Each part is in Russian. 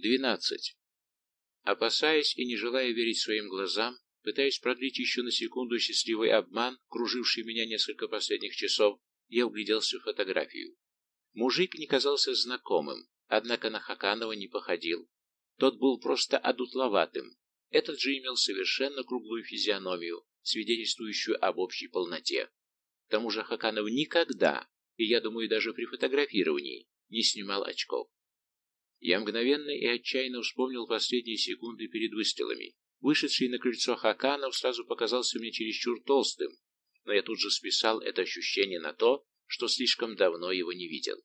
Двенадцать. Опасаясь и не желая верить своим глазам, пытаясь продлить еще на секунду счастливый обман, круживший меня несколько последних часов, я угляделся в фотографию. Мужик не казался знакомым, однако на Хаканова не походил. Тот был просто одутловатым. Этот же имел совершенно круглую физиономию, свидетельствующую об общей полноте. К тому же Хаканов никогда, и я думаю даже при фотографировании, не снимал очков. Я мгновенно и отчаянно вспомнил последние секунды перед выстрелами. Вышедший на крыльцо Хаканов сразу показался мне чересчур толстым, но я тут же списал это ощущение на то, что слишком давно его не видел.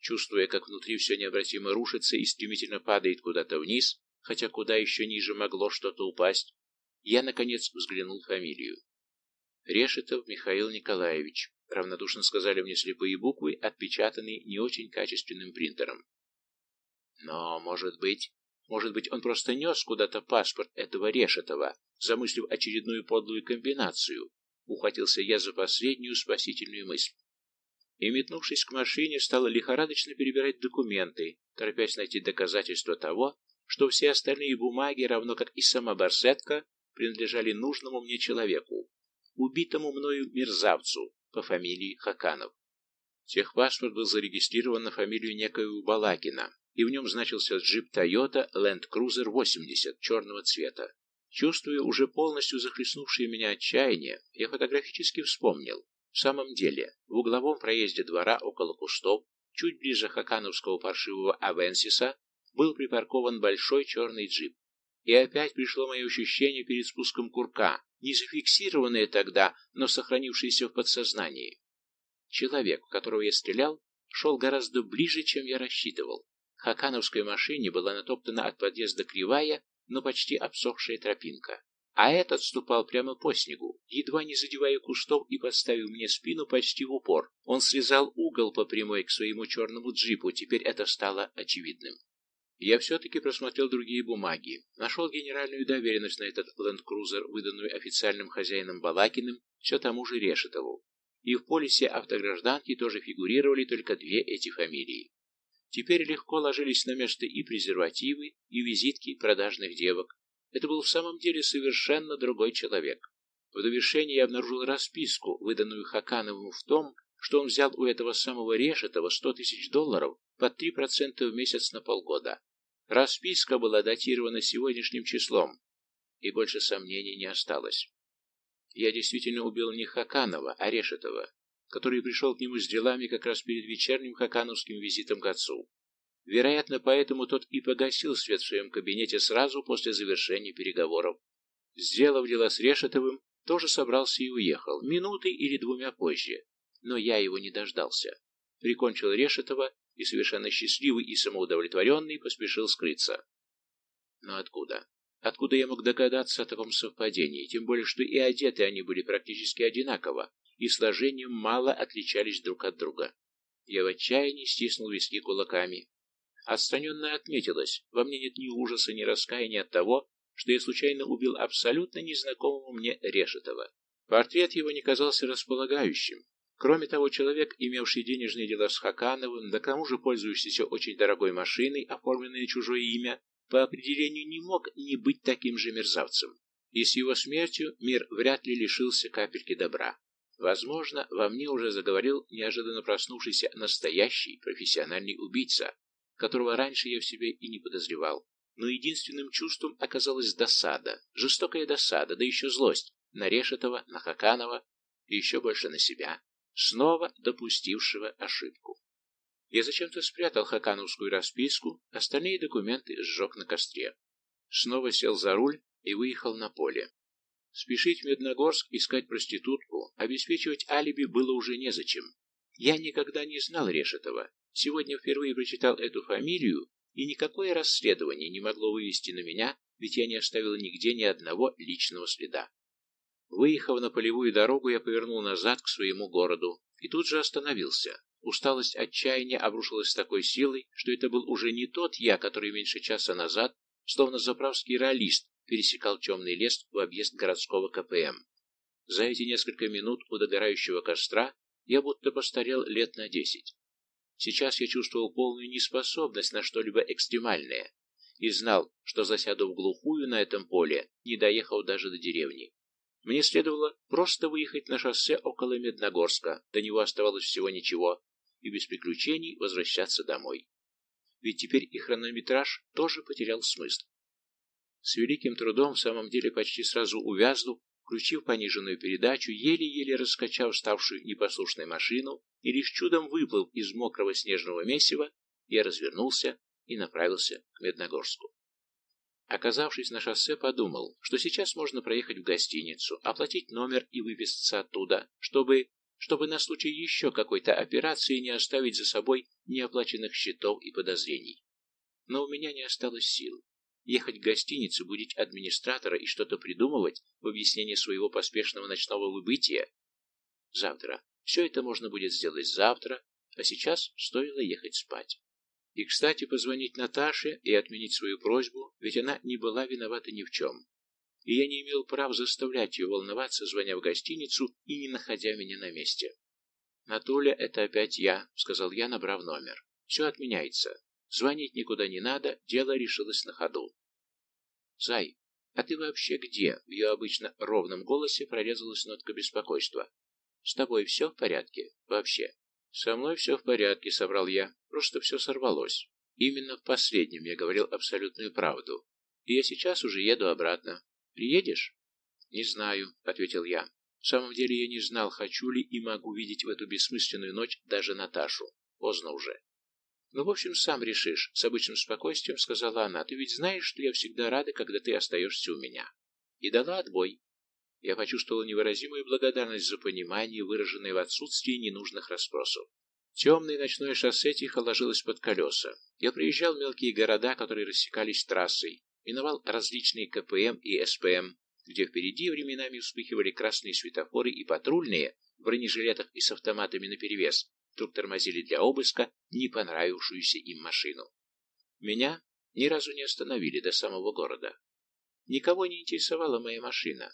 Чувствуя, как внутри все необратимо рушится и стремительно падает куда-то вниз, хотя куда еще ниже могло что-то упасть, я, наконец, взглянул фамилию. Решетов Михаил Николаевич, равнодушно сказали мне слепые буквы, отпечатанные не очень качественным принтером. Но, может быть, может быть, он просто нес куда-то паспорт этого Решетова, замыслив очередную подлую комбинацию. Ухватился я за последнюю спасительную мысль. И, метнувшись к машине, стал лихорадочно перебирать документы, торопясь найти доказательства того, что все остальные бумаги, равно как и сама барсетка, принадлежали нужному мне человеку, убитому мною мерзавцу по фамилии Хаканов. Техпаспорт был зарегистрирован на фамилию некоего Балакина, и в нем значился джип Toyota Land Cruiser 80 черного цвета. Чувствуя уже полностью захлестнувшее меня отчаяние, я фотографически вспомнил. В самом деле, в угловом проезде двора около кустов, чуть ближе Хакановского паршивого Авенсиса, был припаркован большой черный джип. И опять пришло мое ощущение перед спуском курка, не зафиксированное тогда, но сохранившееся в подсознании. Человек, в которого я стрелял, шел гораздо ближе, чем я рассчитывал. Хакановской машине была натоптана от подъезда кривая, но почти обсохшая тропинка. А этот ступал прямо по снегу, едва не задевая кустов и подставив мне спину почти в упор. Он срезал угол по прямой к своему черному джипу, теперь это стало очевидным. Я все-таки просмотрел другие бумаги, нашел генеральную доверенность на этот ленд-крузер, выданную официальным хозяином Балакиным, все тому же Решетову. И в полисе автогражданки тоже фигурировали только две эти фамилии. Теперь легко ложились на место и презервативы, и визитки продажных девок. Это был в самом деле совершенно другой человек. В довершении я обнаружил расписку, выданную Хакановым в том, что он взял у этого самого Решетова 100 тысяч долларов под 3% в месяц на полгода. Расписка была датирована сегодняшним числом, и больше сомнений не осталось. Я действительно убил не Хаканова, а Решетова, который пришел к нему с делами как раз перед вечерним хакановским визитом к отцу. Вероятно, поэтому тот и погасил свет в своем кабинете сразу после завершения переговоров. Сделав дела с Решетовым, тоже собрался и уехал, минутой или двумя позже. Но я его не дождался. Прикончил Решетова и совершенно счастливый и самоудовлетворенный поспешил скрыться. Но откуда? Откуда я мог догадаться о таком совпадении, тем более, что и одеты они были практически одинаково, и сложением мало отличались друг от друга. Я в отчаянии стиснул виски кулаками. Отстраненно отметилось, во мне нет ни ужаса, ни раскаяния от того, что я случайно убил абсолютно незнакомого мне Решетова. Портрет его не казался располагающим. Кроме того, человек, имевший денежные дела с Хакановым, да к тому же пользующийся очень дорогой машиной, оформленной на чужое имя, по определению не мог не быть таким же мерзавцем. И с его смертью мир вряд ли лишился капельки добра. Возможно, во мне уже заговорил неожиданно проснувшийся настоящий профессиональный убийца, которого раньше я в себе и не подозревал. Но единственным чувством оказалась досада, жестокая досада, да еще злость на Решетова, на Хаканова и еще больше на себя, снова допустившего ошибку. Я зачем-то спрятал хакановскую расписку, остальные документы сжег на костре. Снова сел за руль и выехал на поле. Спешить в Медногорск искать проститутку, обеспечивать алиби было уже незачем. Я никогда не знал Решетова. Сегодня впервые прочитал эту фамилию, и никакое расследование не могло вывести на меня, ведь я не оставил нигде ни одного личного следа. Выехав на полевую дорогу, я повернул назад к своему городу и тут же остановился. Усталость отчаяния обрушилась с такой силой, что это был уже не тот я, который меньше часа назад, словно заправский реалист, пересекал темный лес в объезд городского КПМ. За эти несколько минут у догорающего костра я будто постарел лет на десять. Сейчас я чувствовал полную неспособность на что-либо экстремальное. и знал, что засяду в глухую на этом поле, не доехав даже до деревни. Мне следовало просто выехать на шоссе около Медногорска, до него оставалось всего ничего, и без приключений возвращаться домой. Ведь теперь и хронометраж тоже потерял смысл. С великим трудом, в самом деле почти сразу увязнув, включив пониженную передачу, еле-еле раскачав ставшую непослушной машину и лишь чудом выплыл из мокрого снежного месива, я развернулся и направился к Медногорску. Оказавшись на шоссе, подумал, что сейчас можно проехать в гостиницу, оплатить номер и выписаться оттуда, чтобы, чтобы на случай еще какой-то операции не оставить за собой неоплаченных счетов и подозрений. Но у меня не осталось сил. Ехать в гостиницу, будить администратора и что-то придумывать в объяснение своего поспешного ночного выбытия? Завтра. Все это можно будет сделать завтра, а сейчас стоило ехать спать. И, кстати, позвонить Наташе и отменить свою просьбу, ведь она не была виновата ни в чем. И я не имел права заставлять ее волноваться, звоня в гостиницу и не находя меня на месте. «Натуля, это опять я», — сказал я, набрав номер. «Все отменяется. Звонить никуда не надо, дело решилось на ходу». «Зай, а ты вообще где?» В ее обычно ровном голосе прорезалась нотка беспокойства. «С тобой все в порядке? Вообще?» «Со мной все в порядке», — соврал я. «Просто все сорвалось. Именно в последнем я говорил абсолютную правду. И я сейчас уже еду обратно. Приедешь?» «Не знаю», — ответил я. В самом деле я не знал, хочу ли и могу видеть в эту бессмысленную ночь даже Наташу. Поздно уже. «Ну, в общем, сам решишь», — с обычным спокойствием сказала она. «Ты ведь знаешь, что я всегда рада, когда ты остаешься у меня». И дала отбой. Я почувствовал невыразимую благодарность за понимание, выраженное в отсутствии ненужных расспросов. Темное ночное шоссе тихо ложилось под колеса. Я приезжал в мелкие города, которые рассекались трассой, миновал различные КПМ и СПМ, где впереди временами вспыхивали красные светофоры и патрульные в бронежилетах и с автоматами наперевес вдруг тормозили для обыска не понравившуюся им машину. Меня ни разу не остановили до самого города. Никого не интересовала моя машина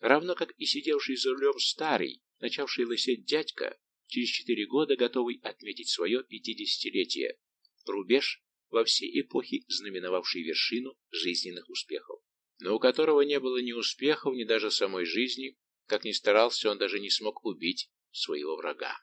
равно как и сидевший за рулем старый, начавший лысеть дядька, через четыре года готовый отметить свое пятидесятилетие, рубеж во всей эпохе, знаменовавший вершину жизненных успехов, но у которого не было ни успехов, ни даже самой жизни, как ни старался, он даже не смог убить своего врага.